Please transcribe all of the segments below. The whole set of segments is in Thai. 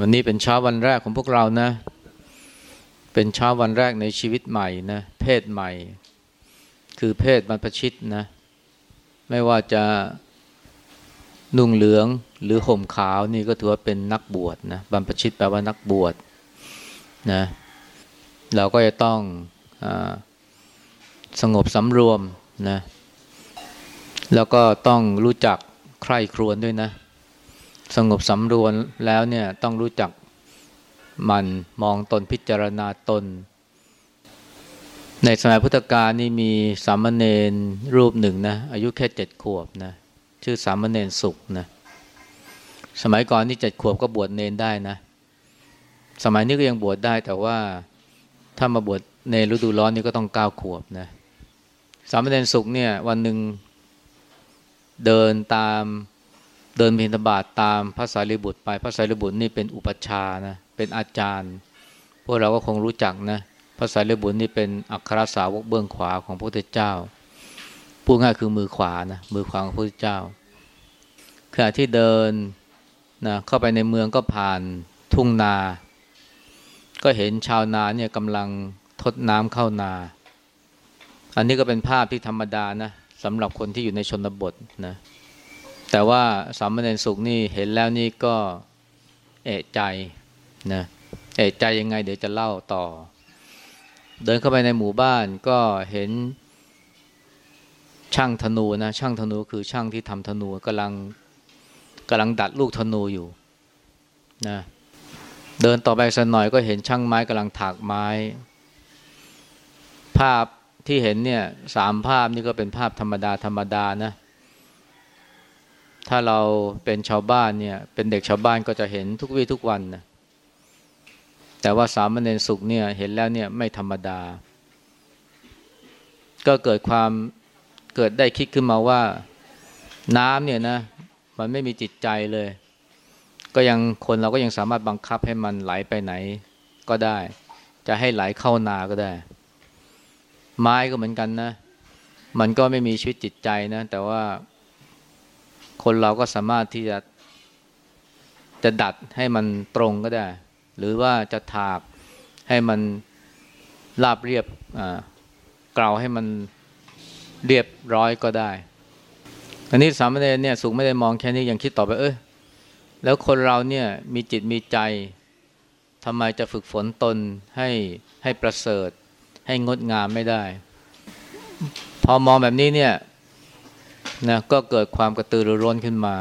วันนี้เป็นเช้าวันแรกของพวกเรานะ เป็นเช้าวันแรกในชีวิตใหม่นะเพศใหม่ คือเพศบรรพชิตนะ ไม่ว่าจะนุ่งเหลืองหรือห่มขาวนี่ก็ถือว่าเป็นนักบวชนะบรรพชิตแปลว่านักบวชนะเราก็จะต้องอสงบสำรวมนะแล้วก็ต้องรู้จักใคร่ครวญด้วยนะ สงบสำรวมแล้วเนี่ยต้องรู้จักมันมองตนพิจารณาตน ในสมัยพุทธกาลนี่มีสามเณรรูปหนึ่งนะอายุแค่เจ็ดขวบนะชื่อสามเณรสุขนะสมัยก่อนนี่เจ็ดขวบก็บวชเนนได้นะ สมัยนี้ก็ยังบวชได้แต่ว่าถ้ามาบวชในฤดูร้อนนี่ก็ต้องเก้าขวบนะสามเณรสุขเนี่ยวันหนึ่งเดินตาม เดินบิณฑบาตตามพระสารีบุตรไปพระสารีบุตรนี่เป็นอุปชานะเป็นอาจารย์ พวกเราก็คงรู้จักนะพระสารีบุตรนี่เป็นอัครสาวกเบื้องขวาของพระพุทธเจ้าพูดง่ายคือมือขวานะมือขวาของพระพุทธเจ้าขณะที่เดินนะเข้าไปในเมืองก็ผ่านทุ่งนา ก็เห็นชาวนาเนี่ยกำลังทดน้ำเข้านา อันนี้ก็เป็นภาพที่ธรรมดานะสำหรับคนที่อยู่ในชนบทนะ แต่ว่าสามเณรสุขนี่เห็นแล้วนี่ก็เอะใจนะเอะใจยังไงเดี๋ยวจะเล่าต่อ เดินเข้าไปในหมู่บ้านก็เห็นช่างธนูนะช่างธนูคือช่างที่ทำธนูกำลังกำลังดัดลูกธนูอยู่นะเดินต่อไปสักหน่อยก็เห็นช่างไม้กำลังถากไม้ ภาพที่เห็นเนี่ยสามภาพนี่ก็เป็นภาพธรรมดาธรรมดานะ ถ้าเราเป็นชาวบ้านเนี่ย เป็นเด็กชาวบ้านก็จะเห็นทุกวี่ทุกวันนะแต่ว่าสามเณรสุขเนี่ยเห็นแล้วเนี่ยไม่ธรรมดา ก็เกิดความเกิดได้คิดขึ้นมาว่าน้ำเนี่ยนะมันไม่มีจิตใจเลย ก็ยังคนเราก็ยังสามารถบังคับให้มันไหลไปไหนก็ได้ จะให้ไหลเข้านาก็ได้ ไม้ก็เหมือนกันนะ มันก็ไม่มีชีวิตจิตใจนะ แต่ว่า คนเราก็สามารถที่จะจะดัดให้มันตรงก็ได้ หรือว่าจะถากให้มันราบเรียบกลาวให้มันเรียบร้อยก็ได้ อันนี้สามเณรเนี่ยสุขไม่ได้มองแค่นี้ยังคิดต่อไปเออแล้วคนเราเนี่ยมีจิตมีใจทำไมจะฝึกฝนตนให้ให้ประเสริฐ ให้งดงามไม่ได้ พอมองแบบนี้เนี่ย นะก็เกิดความกระตือรือร้นขึ้นมา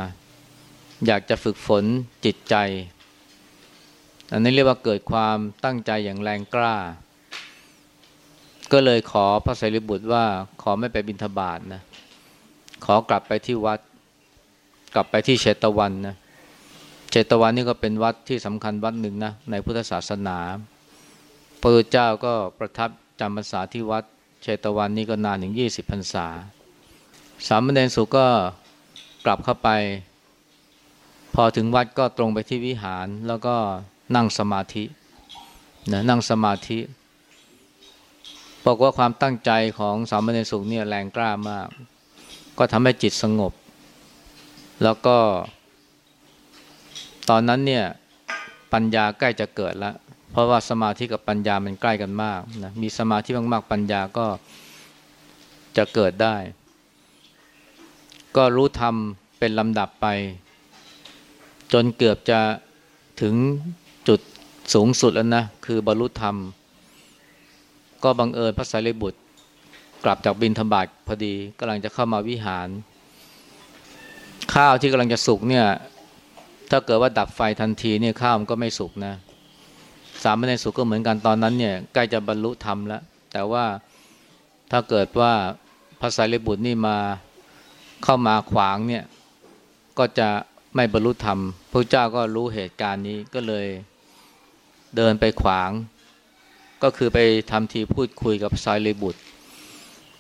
อยากจะฝึกฝนจิตใจ อันนี้เรียกว่าเกิดความตั้งใจอย่างแรงกล้า ก็เลยขอพระไตรบุตรว่าขอไม่ไปบิณฑบาตนะ ขอกลับไปที่วัด กลับไปที่เชตวันนะเชตวันนี่ก็เป็นวัดที่สำคัญวัดหนึ่งนะในพุทธศาสนาพระเจ้าก็ประทับจำพรรษาที่วัดเชตวันนี่ก็นานถึงยี่สิบพรรษา สามเณรสุก็กลับเข้าไป พอถึงวัดก็ตรงไปที่วิหารแล้วก็นั่งสมาธินะนั่งสมาธิบอกว่าความตั้งใจของสามเณรสุเนี่ยแรงกล้ามาก ก็ทำให้จิตสงบ แล้วก็ ตอนนั้นเนี่ยปัญญาใกล้จะเกิดแล้วเพราะว่าสมาธิกับปัญญามันใกล้กันมากนะมีสมาธิมากๆปัญญาก็จะเกิดได้ ก็รู้ธรรมเป็นลำดับไป จนเกือบจะถึงจุดสูงสุดแล้วนะ คือบรรลุธรรม ก็บังเอิญพระสารีบุตร กลับจากบินธบาตพอดีกำลังจะเข้ามาวิหาร ข้าวที่กำลังจะสุกเนี่ย ถ้าเกิดว่าดับไฟทันทีเนี่ยข้าวมันก็ไม่สุกนะสามในสุกก็เหมือนกันตอนนั้นเนี่ยใกล้จะบรรลุธรรมแล้ว แต่ว่าถ้าเกิดว่าพระสารีบุตรนี่มา เข้ามาขวางเนี่ยก็จะไม่บรรลุธรรมพระเจ้าก็รู้เหตุการณ์นี้ก็เลยเดินไปขวาง ก็คือไปทำทีพูดคุยกับซายเลบุตร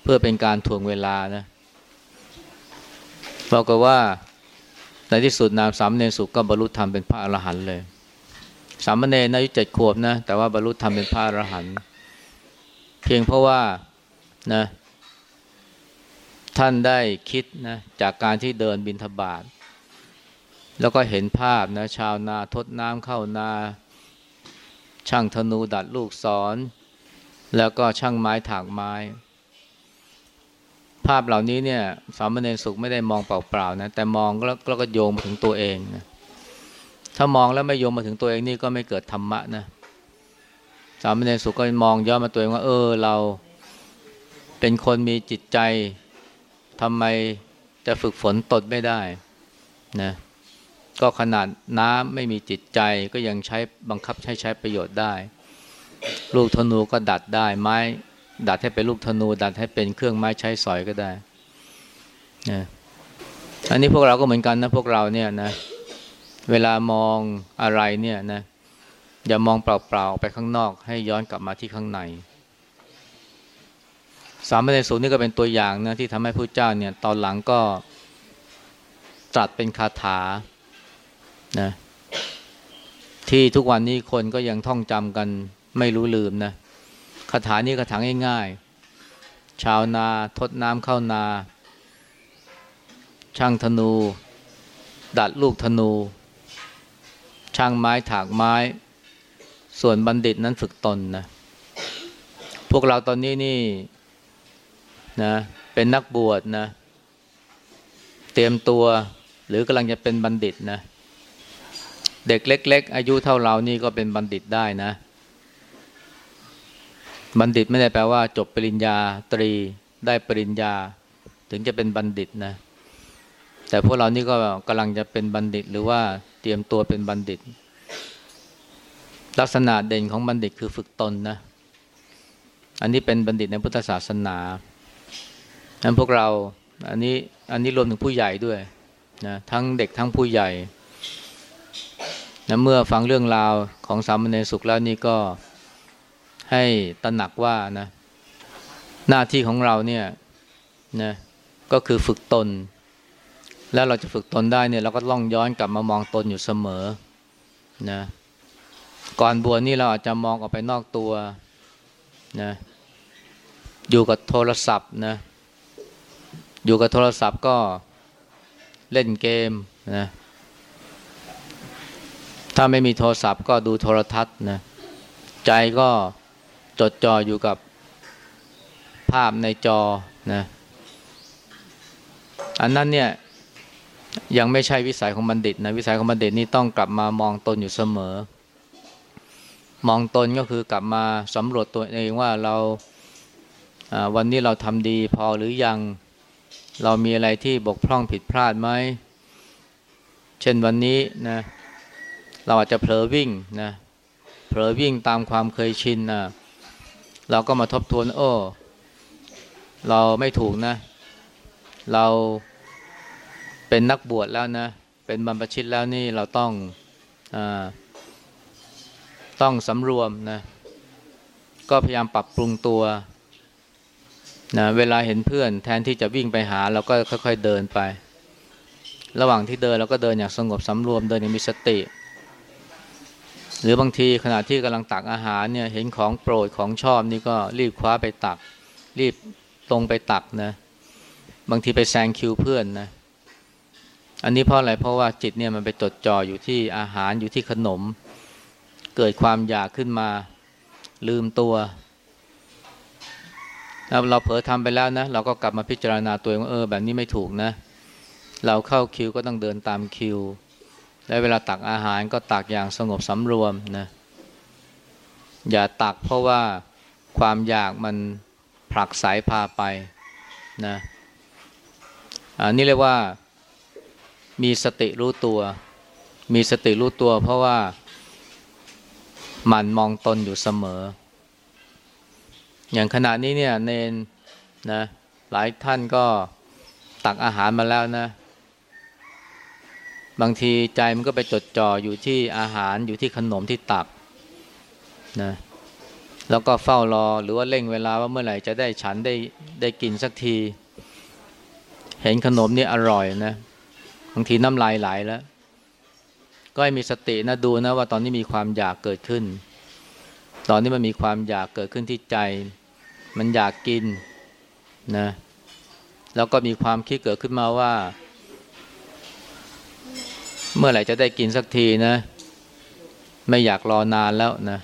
เพื่อเป็นการถ่วงเวลานะบอกก็ว่าในที่สุดนามสามเณรสุก็บรรลุธรรมเป็นพระอรหันต์เลยสามเณรอายุเจ็ดขวบนะแต่ว่าบรรลุธรรมเป็นพระอรหันต์เพียงเพราะว่านะ ท่านได้คิดนะจากการที่เดินบินทบาทแล้วก็เห็นภาพนะชาวนาทดน้ำเข้านา ช่างธนูดัดลูกศร แล้วก็ช่างไม้ถากไม้ ภาพเหล่านี้เนี่ยสามเณรสุขไม่ได้มองเปล่าๆนะแต่มองแล้วก็โยงมาถึงตัวเองนะถ้ามองแล้วไม่โยงมาถึงตัวเองนี่ก็ไม่เกิดธรรมะนะสามเณรสุขก็มองย้อนมาตัวเองว่า เออเราเป็นคนมีจิตใจ ทำไมจะฝึกฝนตนไม่ได้นะก็ขนาดน้ำไม่มีจิตใจก็ยังใช้บังคับใช้ใช้ประโยชน์ได้ ลูกธนูก็ดัดได้ไม้ ดัดให้เป็นลูกธนู ดัดให้เป็นเครื่องไม้ใช้สอยก็ได้นะอันนี้พวกเราก็เหมือนกันนะพวกเราเนี่ยนะ เวลามองอะไรเนี่ยนะอย่ามองเปล่าๆไปข้างนอก ให้ย้อนกลับมาที่ข้างใน สามเณรสูงนี่ก็เป็นตัวอย่างนะที่ทำให้พระเจ้าเนี่ยตอนหลังก็ตรัสเป็นคาถานะที่ทุกวันนี้คนก็ยังท่องจำกันไม่รู้ลืมนะคาถานี้คาถาง่ายๆ ชาวนาทดน้ำเข้านา ช่างธนู ดัดลูกธนู ช่างไม้ถากไม้ ส่วนบัณฑิตนั้นฝึกตนนะพวกเราตอนนี้นี่ นะเป็นนักบวชนะ เตรียมตัวหรือกำลังจะเป็นบัณฑิตนะ เด็กเล็ก ๆ อายุเท่าเรานี่ก็เป็นบัณฑิตได้นะ บัณฑิตไม่ได้แปลว่า จบปริญญาตรีได้ปริญญา ถึงจะเป็นบัณฑิตนะ แต่พวกเรานี่ก็กำลังจะเป็นบัณฑิต หรือว่าเตรียมตัวเป็นบัณฑิต ลักษณะเด่นของบัณฑิตคือฝึกตนนะ อันนี้เป็นบัณฑิตในพุทธศาสนา นั้นพวกเราอันนี้อันนี้รวมถึงผู้ใหญ่ด้วยนะทั้งเด็กทั้งผู้ใหญ่นะเมื่อฟังเรื่องราวของสามเณรสุขแล้วนี่ก็ให้ตระหนักว่านะหน้าที่ของเราเนี่ยนะก็คือฝึกตน แล้วเราจะฝึกตนได้เนี่ยเราก็ล่องย้อนกลับมามองตนอยู่เสมอนะก่อนบวชนี่เราอาจจะมองออกไปนอกตัวนะอยู่กับโทรศัพท์นะ อยู่กับโทรศัพท์ก็เล่นเกมนะถ้าไม่มีโทรศัพท์ก็ดูโทรทัศน์นะใจก็จดจ่ออยู่กับภาพในจอนะอันนั้นเนี่ยยังไม่ใช่วิสัยของบัณฑิตนะวิสัยของบัณฑิตนี่ต้องกลับมามองตนอยู่เสมอ มองตนก็คือกลับมาสำรวจตัวเองว่าเราวันนี้เราทำดีพอหรือยัง เรามีอะไรที่บกพร่องผิดพลาดไหม เช่นวันนี้นะ เราอาจจะเผลอวิ่งนะเผลอวิ่งตามความเคยชินนะเราก็มาทบทวนโอ้เราไม่ถูกนะ เราเป็นนักบวชแล้วนะ เป็นบรรพชิตแล้วนี่เราต้องอต้องสำรวมนะ ก็พยายามปรับปรุงตัว นะเวลาเห็นเพื่อนแทนที่จะวิ่งไปหาเราก็ค่อยๆเดินไป ระหว่างที่เดินเราก็เดินอย่างสงบสำรวมเดินอย่างมีสติ หรือบางทีขณะที่กำลังตักอาหารเนี่ยเห็นของโปรดของชอบนี่ก็รีบคว้าไปตัก รีบตรงไปตักนะบางทีไปแซงคิวเพื่อนนะอันนี้เพราะอะไรเพราะว่าจิตเนี่ยมันไปจดจ่ออยู่ที่อาหารอยู่ที่ขนม เกิดความอยากขึ้นมาลืมตัว เราเผลอทำไปแล้วนะเราก็กลับมาพิจารณาตัวเองว่าเออแบบนี้ไม่ถูกนะ เราเข้าคิวก็ต้องเดินตามคิว และเวลาตักอาหารก็ตักอย่างสงบสำรวมนะอย่าตักเพราะว่าความอยากมันผลักสายพาไปนะอันนี้เรียกว่ามีสติรู้ตัว มีสติรู้ตัวเพราะว่ามันมองตนอยู่เสมอ อย่างขณะนี้เนี่ยเนนนะหลายท่านก็ตักอาหารมาแล้วนะ บางทีใจมันก็ไปจดจ่ออยู่ที่อาหารอยู่ที่ขนมที่ตักนะแล้วก็เฝ้ารอหรือว่าเร่งเวลาว่าเมื่อไหร่จะได้ฉันได้ได้กินสักที เห็นขนมนี่อร่อยนะบางทีน้ำลายไหลแล้ว ก็ให้มีสตินะดูนะว่าตอนนี้มีความอยากเกิดขึ้น ตอนนี้มันมีความอยากเกิดขึ้นที่ใจ มันอยากกินนะ แล้วก็มีความคิดเกิดขึ้นมาว่า เมื่อไหร่จะได้กินสักทีนะ ไม่อยากรอนานแล้วนะ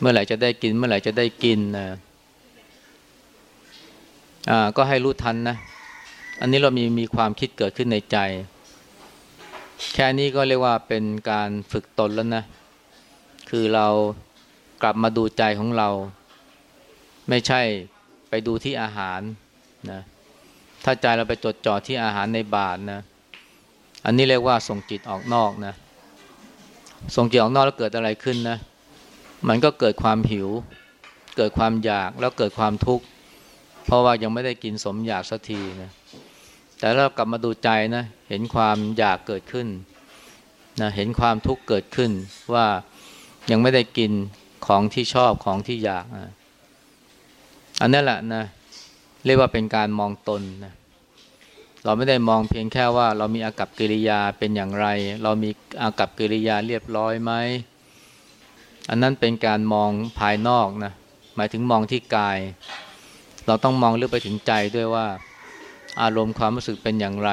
เมื่อไหร่จะได้กิน เมื่อไหร่จะได้กินนะอ่าก็ให้รู้ทันนะ อันนี้เรามีมีความคิดเกิดขึ้นในใจ แค่นี้ก็เรียกว่าเป็นการฝึกตนแล้วนะ คือเรากลับมาดูใจของเรา ไม่ใช่ไปดูที่อาหารนะถ้าใจเราไปจดจ่อที่อาหารในบาทนะอันนี้เรียกว่าส่งจิตออกนอกนะส่งจิตออกนอกแล้วเกิดอะไรขึ้นนะ มันก็เกิดความหิว เกิดความอยากแล้วเกิดความทุกข์เพราะว่ายังไม่ได้กินสมอยากสักทีนะแต่เรากลับมาดูใจนะ เห็นความอยากเกิดขึ้นนะเห็นความทุกข์เกิดขึ้นว่า ยังไม่ได้กินของที่ชอบของที่อยากอันนั้นแหละนะเรียกว่าเป็นการมองตนนะเราไม่ได้มองเพียงแค่ว่า เรามีอากับกิริยาเป็นอย่างไร เรามีอากับกิริยาเรียบร้อยไหมอันนั้นเป็นการมองภายนอกนะหมายถึงมองที่กาย เราต้องมองลึกไปถึงใจด้วยว่า อารมณ์ความรู้สึกเป็นอย่างไร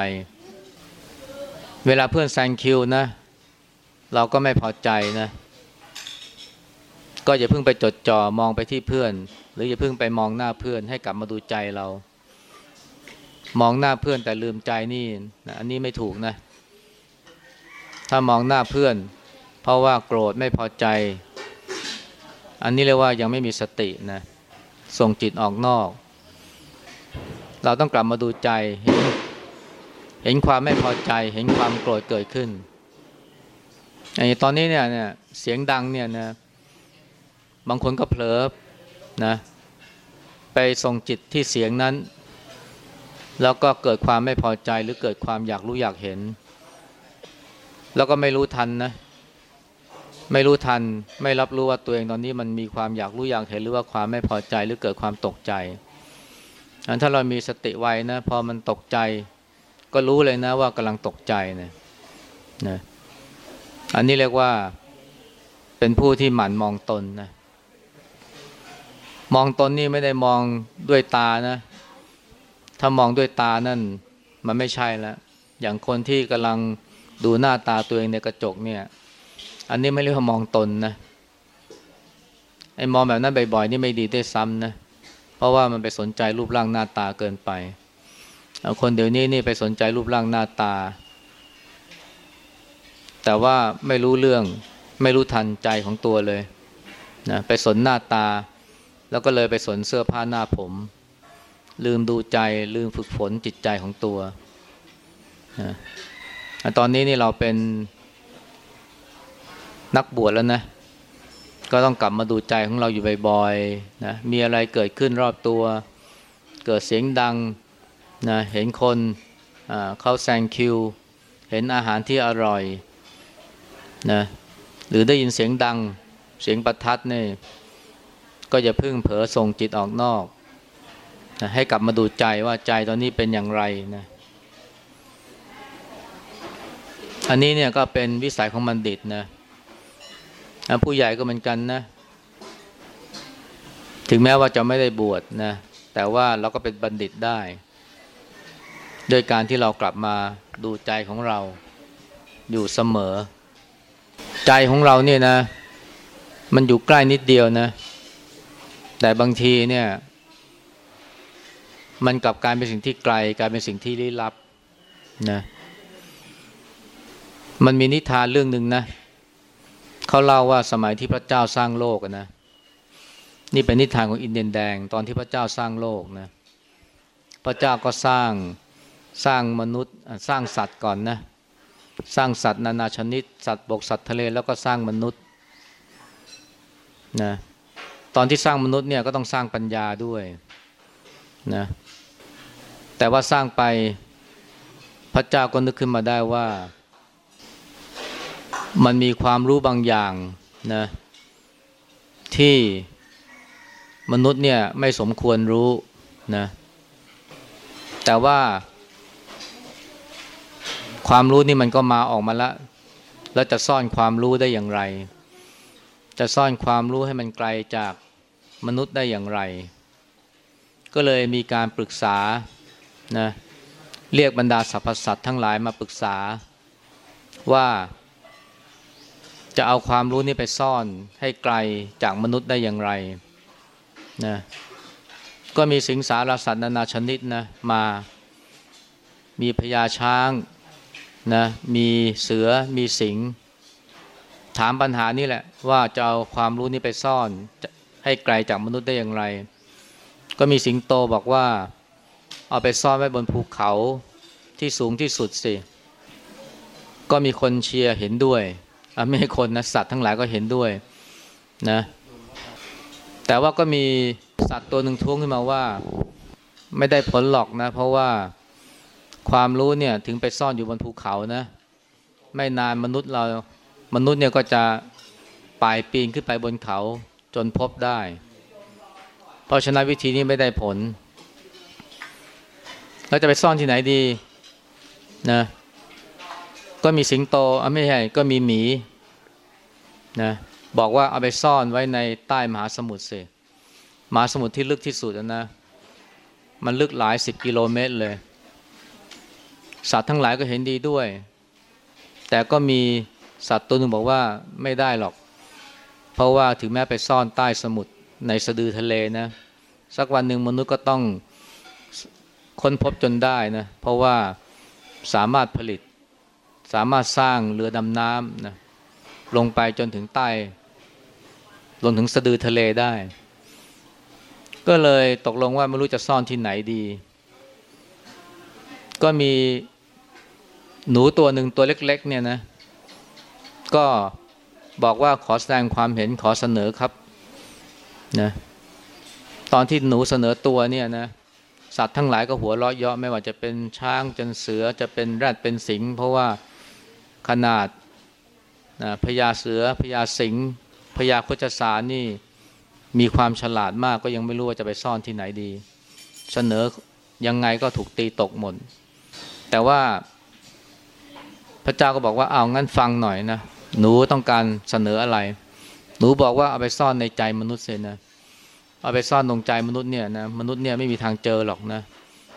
เวลาเพื่อนแซงคิวนะ เราก็ไม่พอใจนะ ก็อย่าเพิ่งไปจดจ่อมองไปที่เพื่อน หรืออย่าเพิ่งไปมองหน้าเพื่อนให้กลับมาดูใจเรา มองหน้าเพื่อนแต่ลืมใจนี่นะอันนี้ไม่ถูกนะ ถ้ามองหน้าเพื่อน เพราะว่าโกรธไม่พอใจ อันนี้เรียกว่ายังไม่มีสตินะส่งจิตออกนอก เราต้องกลับมาดูใจ เห็นเห็นความไม่พอใจ เห็นความโกรธเกิดขึ้นไอ้ตอนนี้เนี่ยเนี่ยเสียงดังเนี่ยนะ บางคนก็เผลอนะไปส่งจิตที่เสียงนั้น แล้วก็เกิดความไม่พอใจหรือเกิดความอยากรู้อยากเห็น แล้วก็ไม่รู้ทันนะไม่รู้ทันไม่รับรู้ว่าตัวเองตอนนี้มันมีความอยากรู้อยากเห็นหรือว่าความไม่พอใจหรือเกิดความตกใจอันถ้าเรามีสติไว้นะพอมันตกใจ ก็รู้เลยนะว่ากำลังตกใจนะนะอันนี้เรียกว่าเป็นผู้ที่หมั่นมองตนนะ มองตนนี่ไม่ได้มองด้วยตานะ ถ้ามองด้วยตานั่น มันไม่ใช่แล้วอย่างคนที่กำลังดูหน้าตาตัวเองในกระจกเนี่ย อันนี้ไม่เรียกว่ามองตนนะ ไอ้มองแบบนั้นบ่อยๆนี่ไม่ดีได้ซ้ำนะ เพราะว่ามันไปสนใจรูปร่างหน้าตาเกินไป คนเดี๋ยวนี้นี่ไปสนใจรูปร่างหน้าตา แต่ว่าไม่รู้เรื่อง ไม่รู้ทันใจของตัวเลยนะไปสนหน้าตา แล้วก็เลยไปสนเสื้อผ้าหน้าผม ลืมดูใจลืมฝึกฝนจิตใจของตัวนะตอนนี้นี่เราเป็นนักบวชแล้วนะ ก็ต้องกลับมาดูใจของเราอยู่บ่อยๆนะมีอะไรเกิดขึ้นรอบตัว เกิดเสียงดังนะเห็นคนเขาแซงคิว เห็นอาหารที่อร่อยนะหรือได้ยินเสียงดังเสียงประทัดเนี่ย ก็อย่าพึ่งเผลอส่งจิตออกนอกนะให้กลับมาดูใจว่าใจตอนนี้เป็นอย่างไรนะอันนี้เนี่ยก็เป็นวิสัยของบัณฑิตนะผู้ใหญ่ก็เหมือนกันนะ ถึงแม้ว่าจะไม่ได้บวชนะแต่ว่าเราก็เป็นบัณฑิตได้โดยการที่เรากลับมาดูใจของเราอยู่เสมอ ใจของเราเนี่ยนะ มันอยู่ใกล้นิดเดียวนะ แต่บางทีเนี่ย มันกลับกลายเป็นสิ่งที่ไกลกลายเป็นสิ่งที่ลี้ลับนะมันมีนิทานเรื่องหนึ่งนะเขาเล่าว่าสมัยที่พระเจ้าสร้างโลกนะนี่เป็นนิทานของอินเดียนแดง ตอนที่พระเจ้าสร้างโลกนะพระเจ้าก็สร้างสร้างมนุษย์สร้างสัตว์ก่อนนะสร้างสัตว์นานาชนิด สัตว์บกสัตว์ทะเลแล้วก็สร้างมนุษย์นะ ตอนที่สร้างมนุษย์เนี่ยก็ต้องสร้างปัญญาด้วยนะแต่ว่าสร้างไปพระเจ้าก็นึกขึ้นมาได้ว่า มันมีความรู้บางอย่างนะที่มนุษย์เนี่ยไม่สมควรรู้นะแต่ว่าความรู้นี่มันก็มาออกมาแล้วแล้วจะซ่อนความรู้ได้อย่างไร จะซ่อนความรู้ให้มันไกลจาก มนุษย์ได้อย่างไร ก็เลยมีการปรึกษานะเรียกบรรดาสรรพสัตว์ทั้งหลายมาปรึกษาว่าจะเอาความรู้นี้ไปซ่อนให้ไกลจากมนุษย์ได้อย่างไรนะก็มีสิงสารสัตว์นานาชนิดนะมามีพญาช้างนะมีเสือมีสิง ถามปัญหานี่แหละว่าจะเอาความรู้นี้ไปซ่อน ให้ไกลจากมนุษย์ได้อย่างไร ก็มีสิงโตบอกว่า เอาไปซ่อนไว้บนภูเขาที่สูงที่สุดสิ ก็มีคนเชียร์เห็นด้วยไม่ใช่คนนะสัตว์ทั้งหลายก็เห็นด้วยนะ แต่ว่าก็มีสัตว์ตัวหนึ่งท้วงขึ้นมาว่า ไม่ได้ผลหรอกนะ เพราะว่าความรู้เนี่ยถึงไปซ่อนอยู่บนภูเขานะ ไม่นานมนุษย์เรามนุษย์เนี่ยก็จะป่ายปีนขึ้นไปบนเขา จนพบได้ เพราะฉะนั้นวิธีนี้ไม่ได้ผล เราจะไปซ่อนที่ไหนดีนะ ก็มีสิงโตอะไม่ใช่ก็มีหมีนะบอกว่าเอาไปซ่อนไว้ในใต้มหาสมุทรสิมหาสมุทรที่ลึกที่สุดนะ มันลึกหลายสิบกิโลเมตรเลย สัตว์ทั้งหลายก็เห็นดีด้วย แต่ก็มีสัตว์ตัวหนึ่งบอกว่าไม่ได้หรอก เพราะว่าถึงแม้ไปซ่อนใต้สมุทรในสะดือทะเลนะ สักวันหนึ่งมนุษย์ก็ต้องค้นพบจนได้นะ เพราะว่าสามารถผลิต สามารถสร้างเรือดำน้ำนะลงไปจนถึงใต้ลงถึงสะดือทะเลได้ ก็เลยตกลงว่าไม่รู้จะซ่อนที่ไหนดี ก็มีหนูตัวหนึ่งตัวเล็ก ๆ เนี่ยนะ ก็ บอกว่าขอแสดงความเห็นขอเสนอครับนะตอนที่หนูเสนอตัวเนี่ยนะสัตว์ทั้งหลายก็หัวเราะเยาะไม่ว่าจะเป็นช้างจนเสือจะเป็นแรดเป็นสิง เพราะว่าขนาดนะพญาเสือพญาสิงพญาโคจสารนี่มีความฉลาดมากก็ยังไม่รู้ว่าจะไปซ่อนที่ไหนดี เสนอยังไงก็ถูกตีตกหมดแต่ว่าพระเจ้าก็บอกว่าเอางั้นฟังหน่อยนะ หนูต้องการเสนออะไร หนูบอกว่าเอาไปซ่อนในใจมนุษย์เสียนะเอาไปซ่อนตรงใจมนุษย์เนี่ยนะมนุษย์เนี่ยไม่มีทางเจอหรอกนะ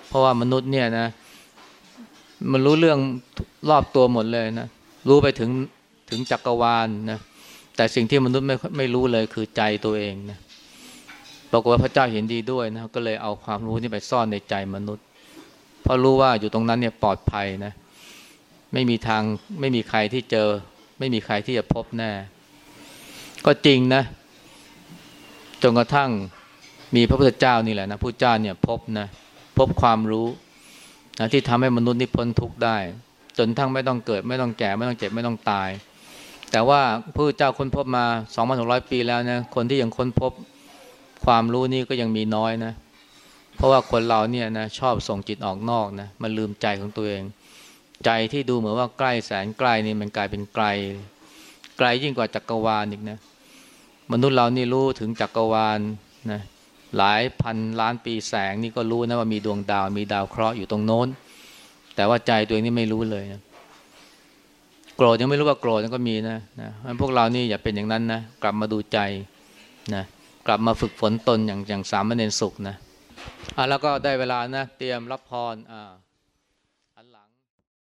เพราะว่ามนุษย์เนี่ยนะ มันรู้เรื่องรอบตัวหมดเลยนะรู้ไปถึงถึงจักรวาลนนะแต่สิ่งที่มนุษย์ไม่ไม่รู้เลยคือใจตัวเองนะบอกว่าพระเจ้าเห็นดีด้วยนะก็เลยเอาความรู้นี้ไปซ่อนในใจมนุษย์ เพราะรู้ว่าอยู่ตรงนั้นเนี่ยปลอดภัยนะ ไม่มีทางไม่มีใครที่เจอ ไม่มีใครที่จะพบแน่ ก็จริงนะ จนกระทั่งมีพระพุทธเจ้านี่แหละนะพระเจ้าเนี่ยพบนะพบความรู้นะที่ทำให้มนุษย์นี่พ้นทุกข์ได้ จนทั้งไม่ต้องเกิด ไม่ต้องแก่ไม่ต้องเจ็บไม่ต้องตาย แต่ว่าพระเจ้าค้นพบมา2,600 ปีแล้วนะคนที่ยังค้นพบความรู้นี่ก็ยังมีน้อยนะ เพราะว่าคนเราเนี่ยนะชอบส่งจิตออกนอกนะมันลืมใจของตัวเอง ใจที่ดูเหมือนว่าใกล้แสนใกล้นี่มันกลายเป็นไกล ไกลยิ่งกว่าจักรวาลอีกนะ มนุษย์เรานี่รู้ถึงจักรวาลนะหลายพันล้านปีแสงนี่ก็รู้นะว่ามีดวงดาว มีดาวเคราะห์อยู่ตรงโน้น แต่ว่าใจตัวเองนี่ไม่รู้เลยนะโกรธยังไม่รู้ว่าโกรธก็มีนะนะพวกเรานี่อย่าเป็นอย่างนั้นนะกลับมาดูใจนะกลับมาฝึกฝนตนอย่างอย่างสามเณรสุขนะอะแล้วก็ได้เวลานะเตรียมรับพรอ่า